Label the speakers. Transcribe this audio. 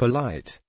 Speaker 1: polite.